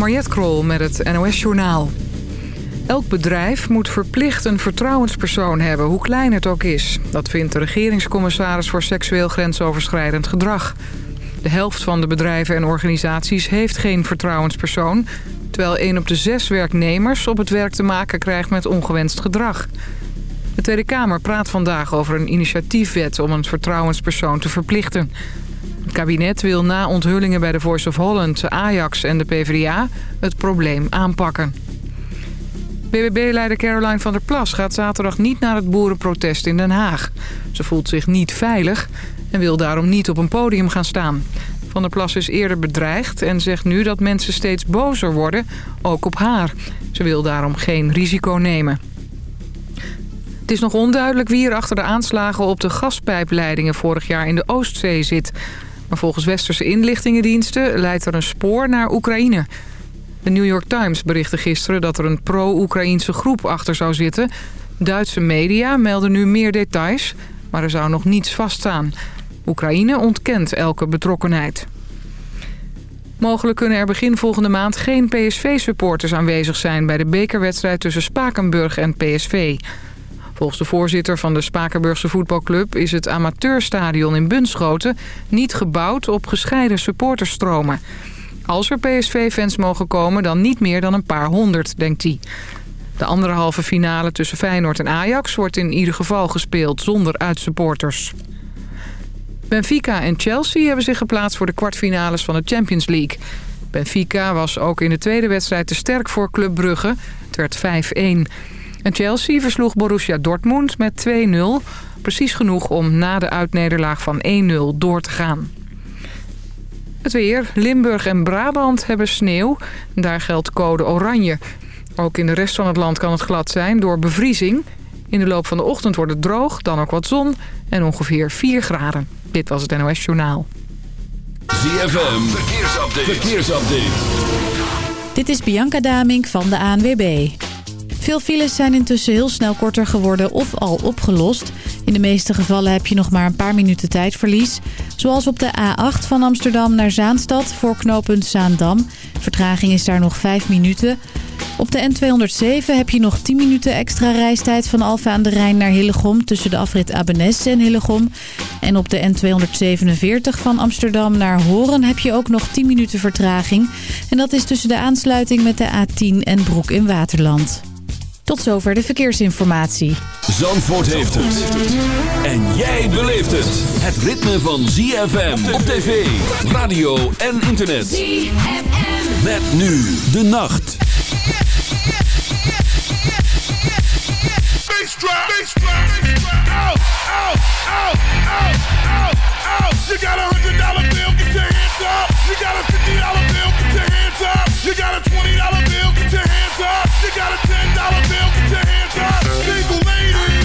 Mariette Krol met het NOS Journaal. Elk bedrijf moet verplicht een vertrouwenspersoon hebben, hoe klein het ook is. Dat vindt de regeringscommissaris voor seksueel grensoverschrijdend gedrag. De helft van de bedrijven en organisaties heeft geen vertrouwenspersoon... terwijl 1 op de 6 werknemers op het werk te maken krijgt met ongewenst gedrag. De Tweede Kamer praat vandaag over een initiatiefwet om een vertrouwenspersoon te verplichten. Het kabinet wil na onthullingen bij de Voice of Holland, Ajax en de PvdA het probleem aanpakken. BBB-leider Caroline van der Plas gaat zaterdag niet naar het boerenprotest in Den Haag. Ze voelt zich niet veilig en wil daarom niet op een podium gaan staan. Van der Plas is eerder bedreigd en zegt nu dat mensen steeds bozer worden, ook op haar. Ze wil daarom geen risico nemen. Het is nog onduidelijk wie er achter de aanslagen op de gaspijpleidingen vorig jaar in de Oostzee zit. Maar volgens westerse inlichtingendiensten leidt er een spoor naar Oekraïne. De New York Times berichtte gisteren dat er een pro-Oekraïnse groep achter zou zitten. Duitse media melden nu meer details, maar er zou nog niets vaststaan. Oekraïne ontkent elke betrokkenheid. Mogelijk kunnen er begin volgende maand geen PSV-supporters aanwezig zijn... bij de bekerwedstrijd tussen Spakenburg en PSV. Volgens de voorzitter van de Spakenburgse voetbalclub... is het amateurstadion in Bunschoten niet gebouwd op gescheiden supporterstromen. Als er PSV-fans mogen komen, dan niet meer dan een paar honderd, denkt hij. De andere halve finale tussen Feyenoord en Ajax wordt in ieder geval gespeeld zonder uitsupporters. Benfica en Chelsea hebben zich geplaatst voor de kwartfinales van de Champions League. Benfica was ook in de tweede wedstrijd te sterk voor Club Brugge. Het werd 5-1. En Chelsea versloeg Borussia Dortmund met 2-0. Precies genoeg om na de uitnederlaag van 1-0 door te gaan. Het weer. Limburg en Brabant hebben sneeuw. Daar geldt code oranje. Ook in de rest van het land kan het glad zijn door bevriezing. In de loop van de ochtend wordt het droog, dan ook wat zon en ongeveer 4 graden. Dit was het NOS Journaal. ZFM, verkeersupdate. verkeersupdate. Dit is Bianca Damink van de ANWB. Veel files zijn intussen heel snel korter geworden of al opgelost. In de meeste gevallen heb je nog maar een paar minuten tijdverlies. Zoals op de A8 van Amsterdam naar Zaanstad voor knooppunt Zaandam. Vertraging is daar nog 5 minuten. Op de N207 heb je nog 10 minuten extra reistijd van Alfa aan de Rijn naar Hillegom... tussen de afrit Abenes en Hillegom. En op de N247 van Amsterdam naar Horen heb je ook nog 10 minuten vertraging. En dat is tussen de aansluiting met de A10 en Broek in Waterland. Tot zover de verkeersinformatie. Zandvoort heeft het. En jij beleeft het. Het ritme van ZFM op tv, radio en internet. ZFM. Met nu de nacht. You got a hundred dollar bill, get your hands up. You got a fifty dollar bill, get your hands up. You got a twenty dollar bill, get your hands up. You got a ten dollar bill, get your hands up. Single ladies,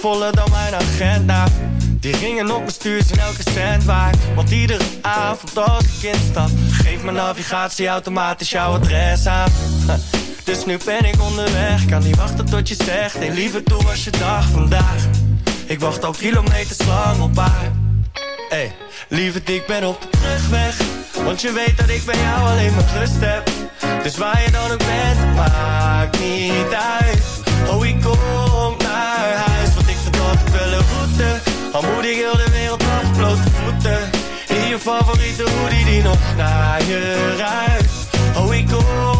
voller dan mijn agenda. Die ringen op mijn stuur zijn elke cent waard. Want iedere avond als ik instap Geeft mijn navigatie automatisch jouw adres aan. Dus nu ben ik onderweg. Kan niet wachten tot je zegt Hey liever toe was je dag vandaag. Ik wacht al kilometers lang op haar. Hey, lieverd ik ben op de terugweg. Want je weet dat ik bij jou alleen maar rust heb. Dus waar je dan ook bent, maakt niet uit. Oh ik kom Al moet ik heel de wereld af, blote voeten In je favoriete hoodie die nog naar je ruikt. Oh ik kom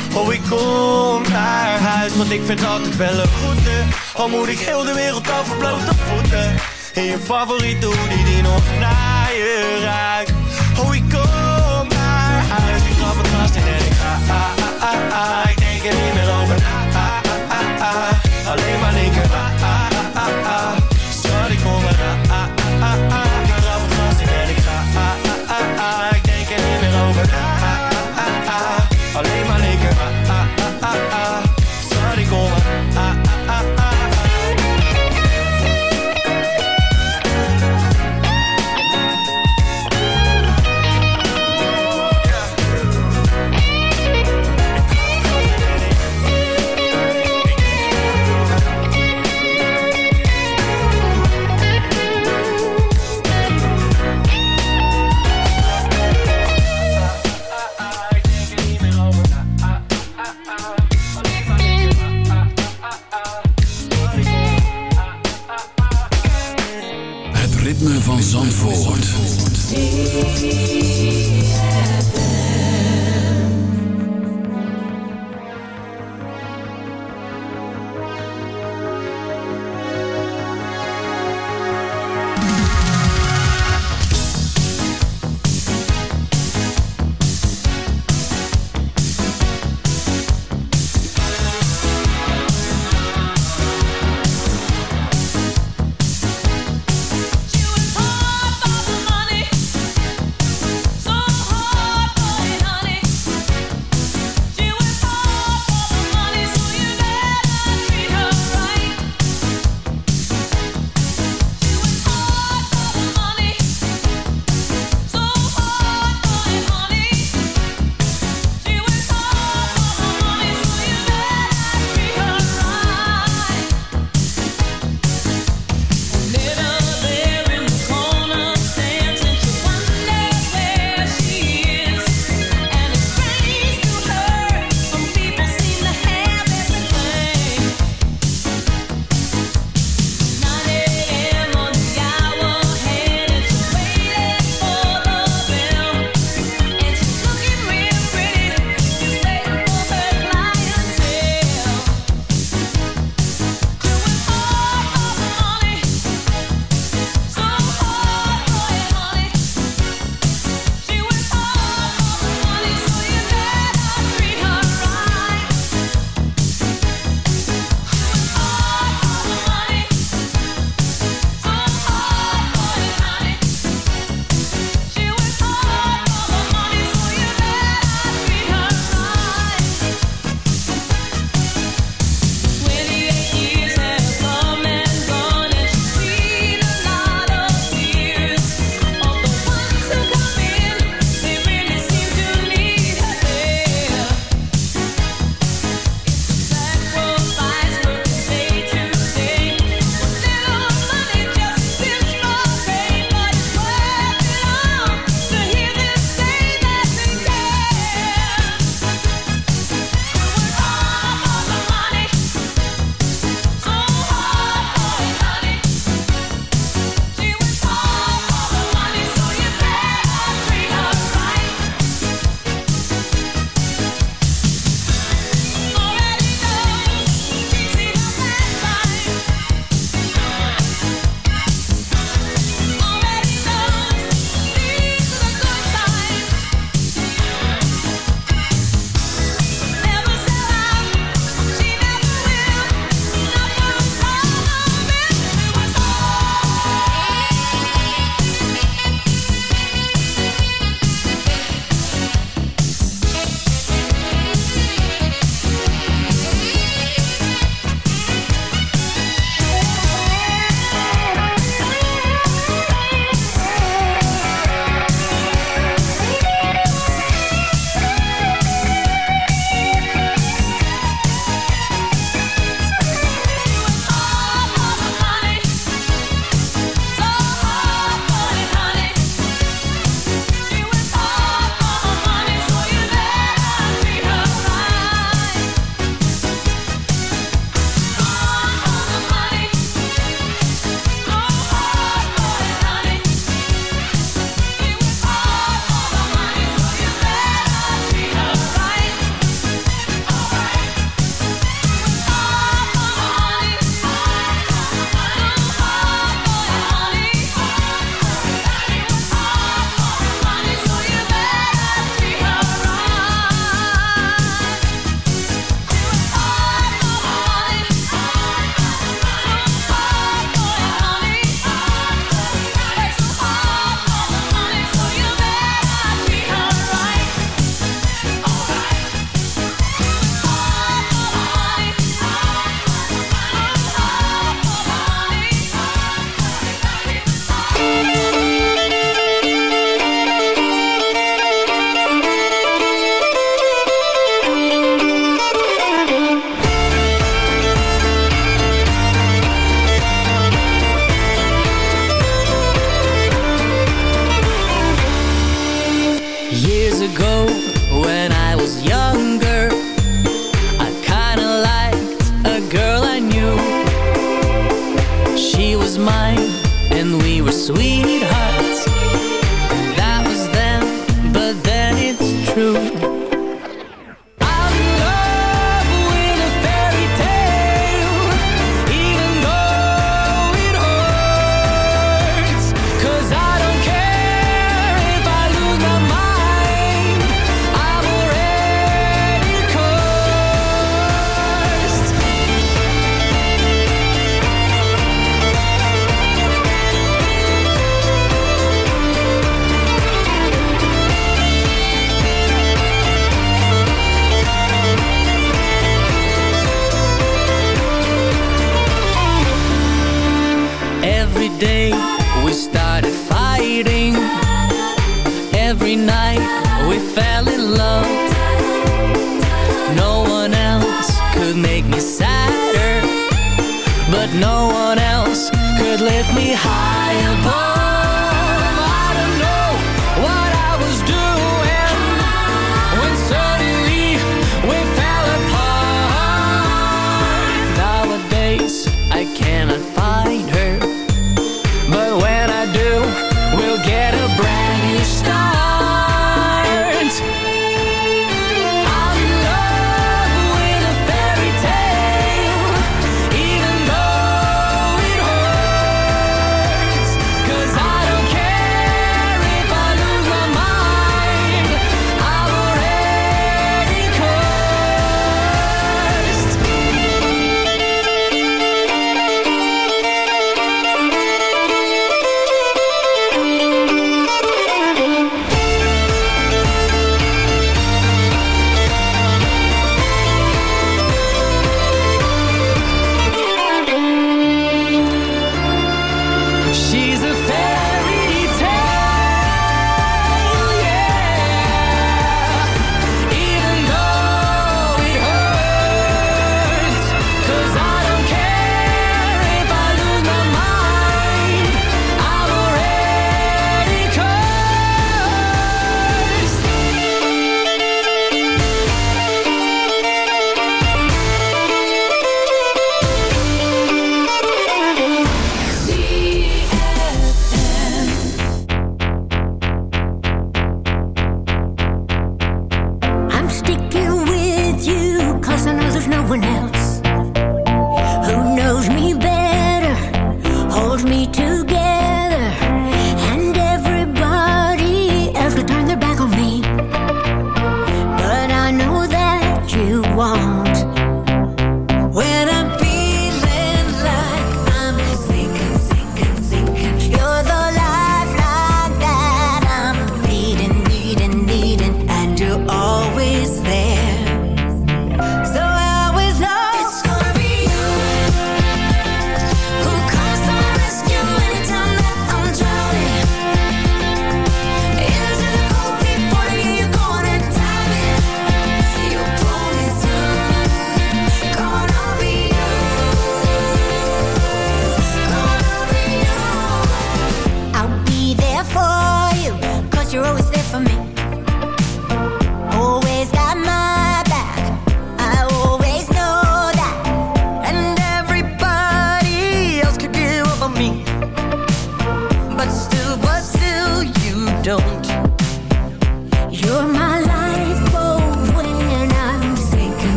Oh, ik kom naar huis, want ik vind altijd wel een goede. Al moet ik heel de wereld over blote voeten. In je favoriete hoodie die nog naar je ruikt. Oh, ik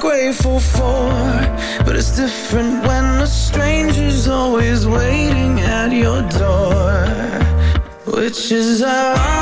Grateful for But it's different when a stranger's always waiting at your door Which is ironic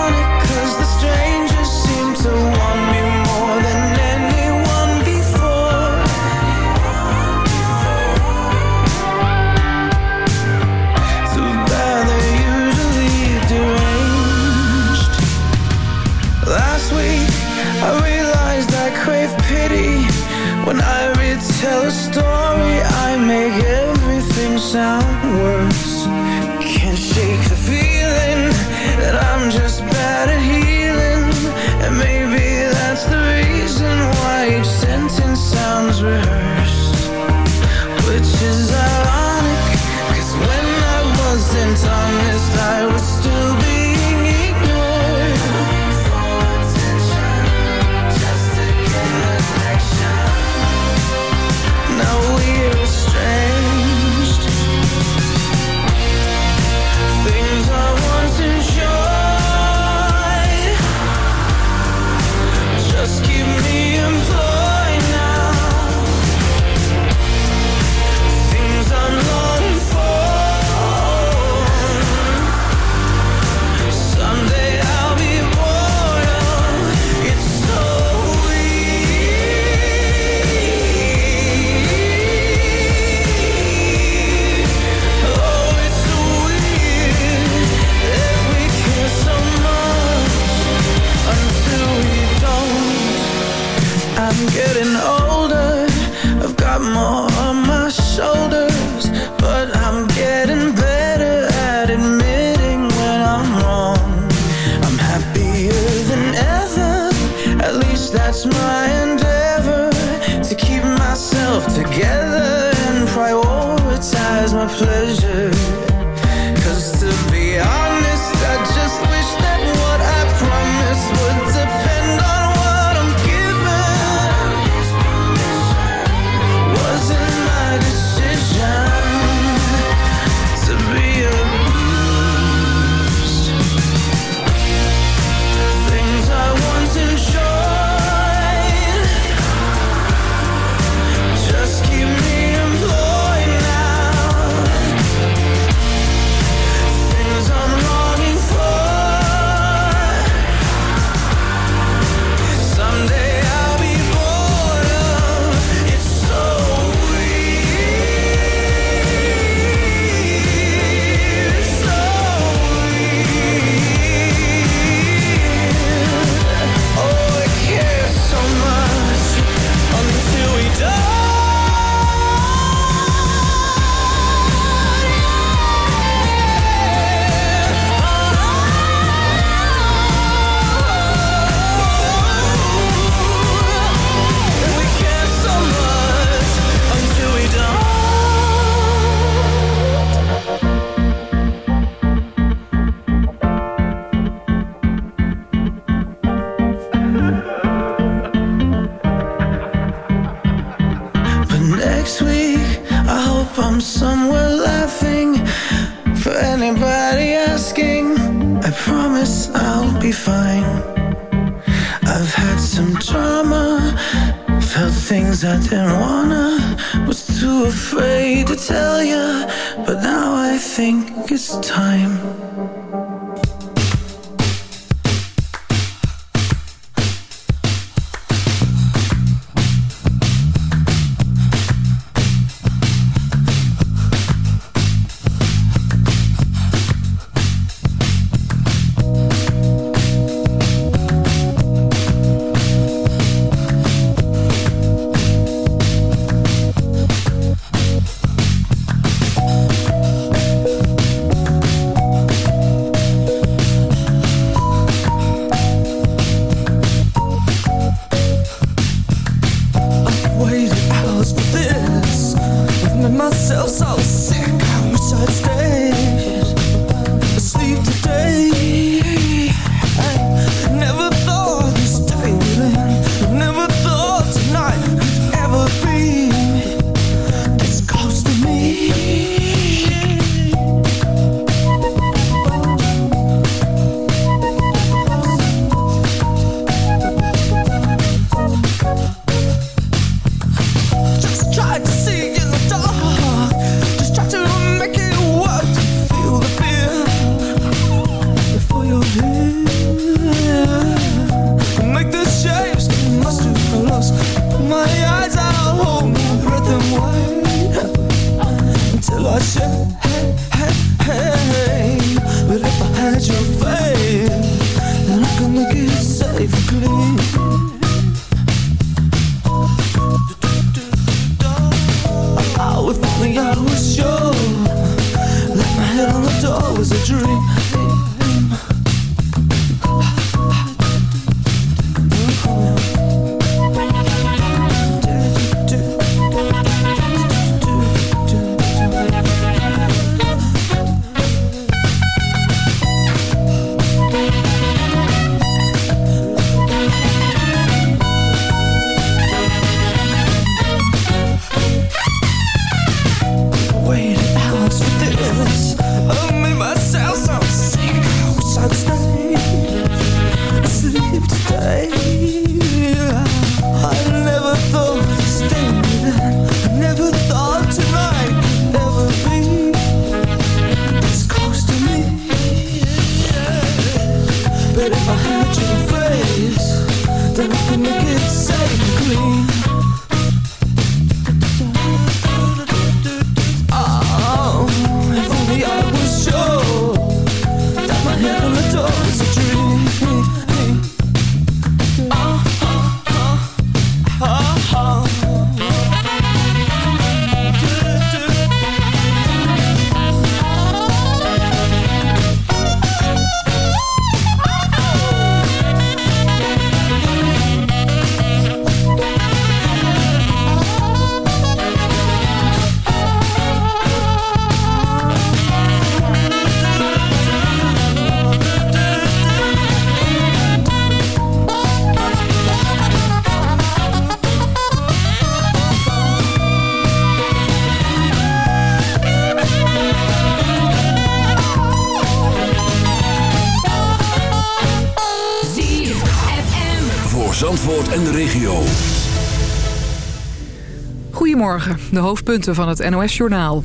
de hoofdpunten van het NOS-journaal.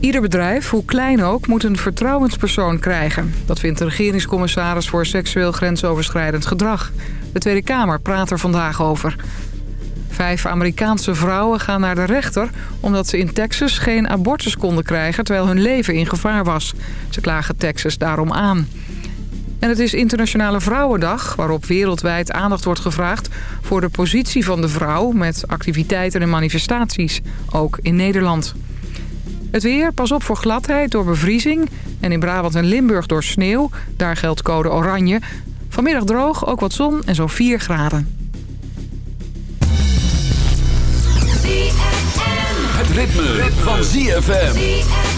Ieder bedrijf, hoe klein ook, moet een vertrouwenspersoon krijgen. Dat vindt de regeringscommissaris voor seksueel grensoverschrijdend gedrag. De Tweede Kamer praat er vandaag over. Vijf Amerikaanse vrouwen gaan naar de rechter... omdat ze in Texas geen abortus konden krijgen... terwijl hun leven in gevaar was. Ze klagen Texas daarom aan. En het is Internationale Vrouwendag... waarop wereldwijd aandacht wordt gevraagd... voor de positie van de vrouw met activiteiten en manifestaties. Ook in Nederland. Het weer, pas op voor gladheid door bevriezing... en in Brabant en Limburg door sneeuw. Daar geldt code oranje. Vanmiddag droog, ook wat zon en zo'n 4 graden. Het ritme, ritme. van ZFM.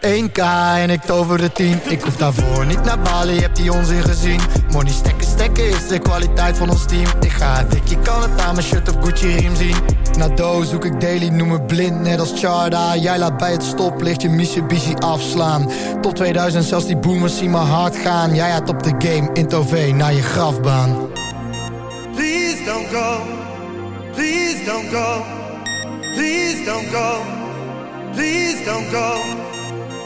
1k en ik tover de 10 Ik hoef daarvoor niet naar Bali, heb die onzin gezien. Money stekken, stekken is de kwaliteit van ons team. Ik ga dik, je kan het aan mijn shirt of Gucci riem zien. Na doos zoek ik daily, noem me blind, net als Charda. Jij laat bij het stoplicht je Mitsubishi afslaan. Top 2000, zelfs die boomers zien me hard gaan. Jij had op de game, in Tove, naar je grafbaan. Please don't go. Please don't go. Please don't go. Please don't go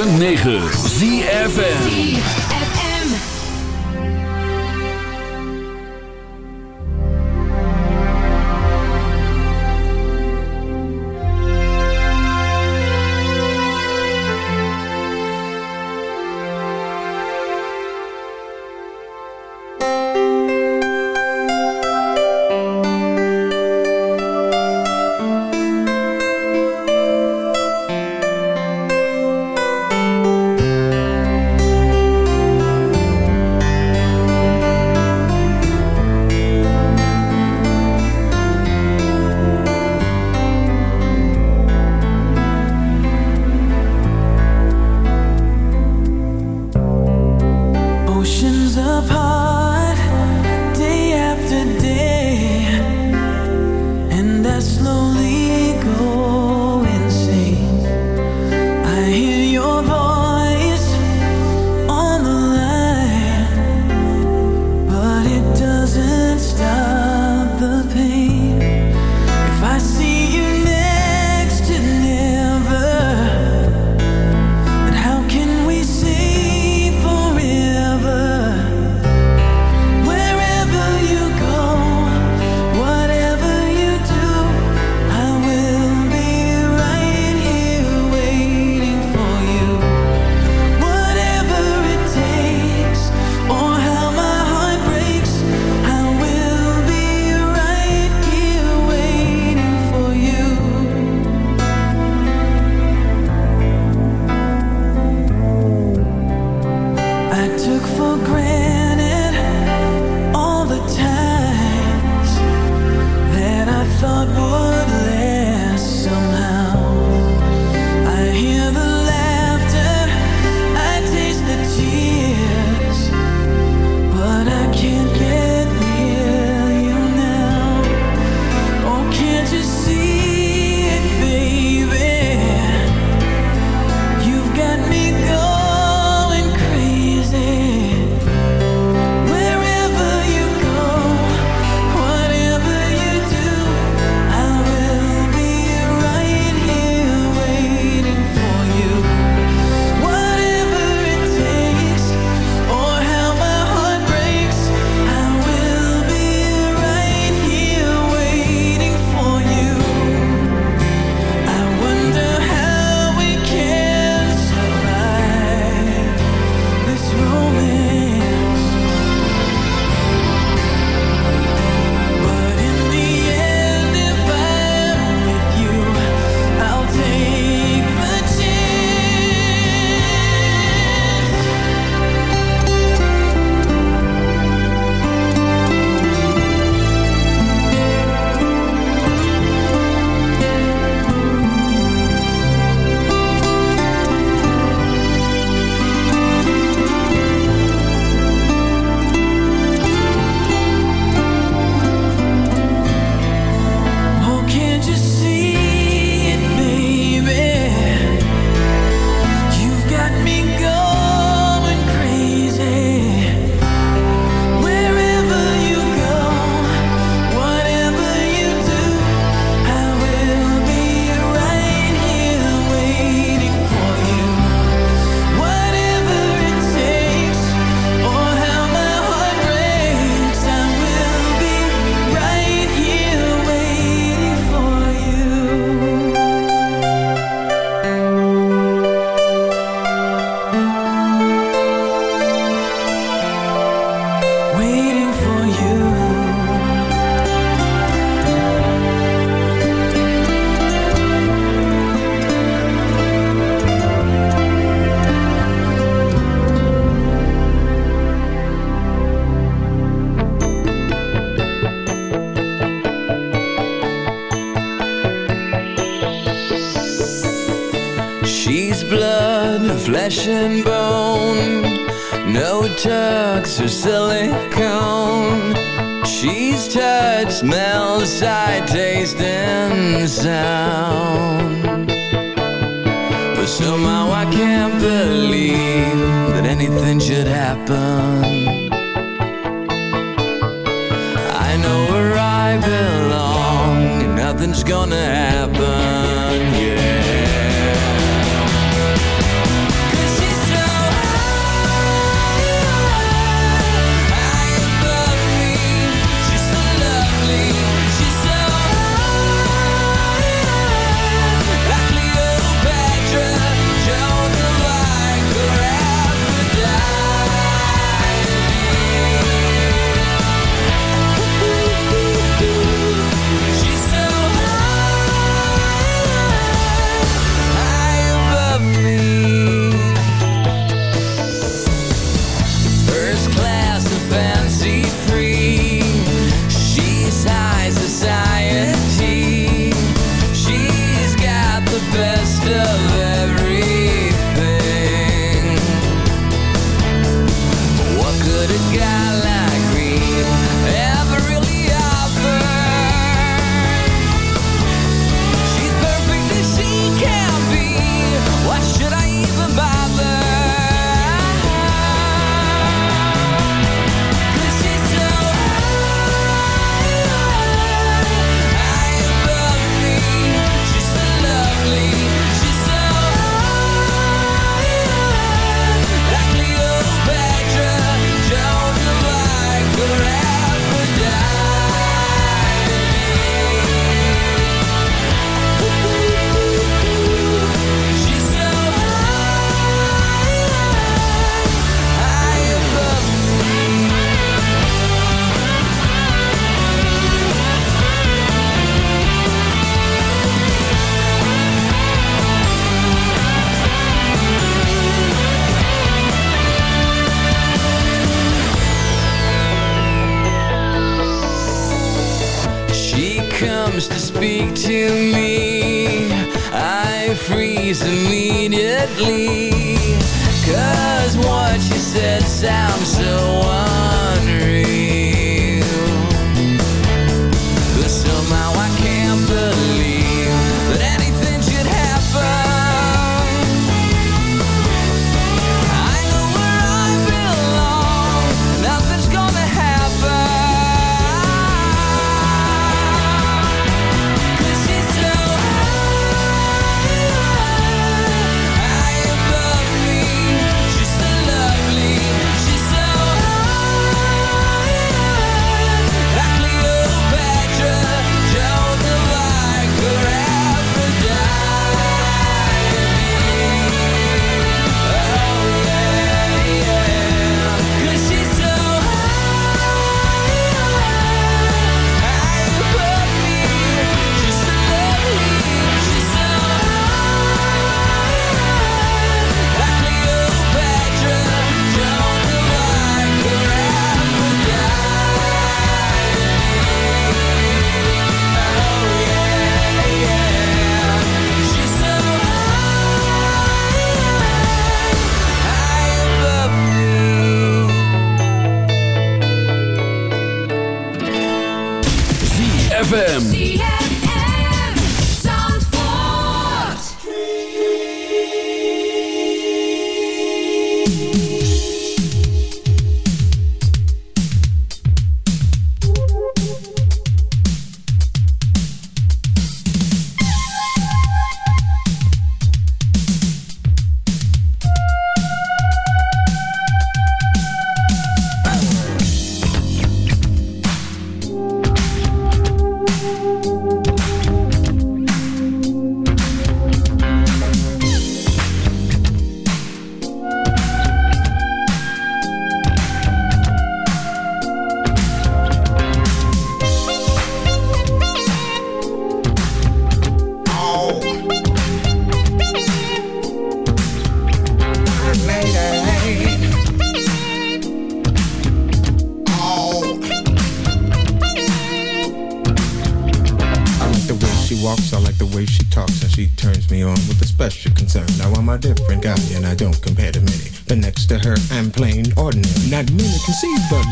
106.9 ZFN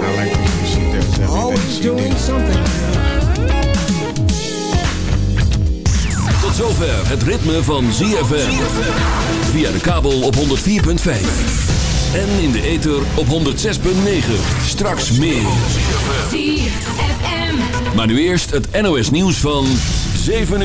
I like the way she does everything Always she doing something Tot zover het ritme van ZFM. Via de kabel op 104.5. En in de ether op 106.9. Straks meer. Maar nu eerst het NOS nieuws van 7 uur.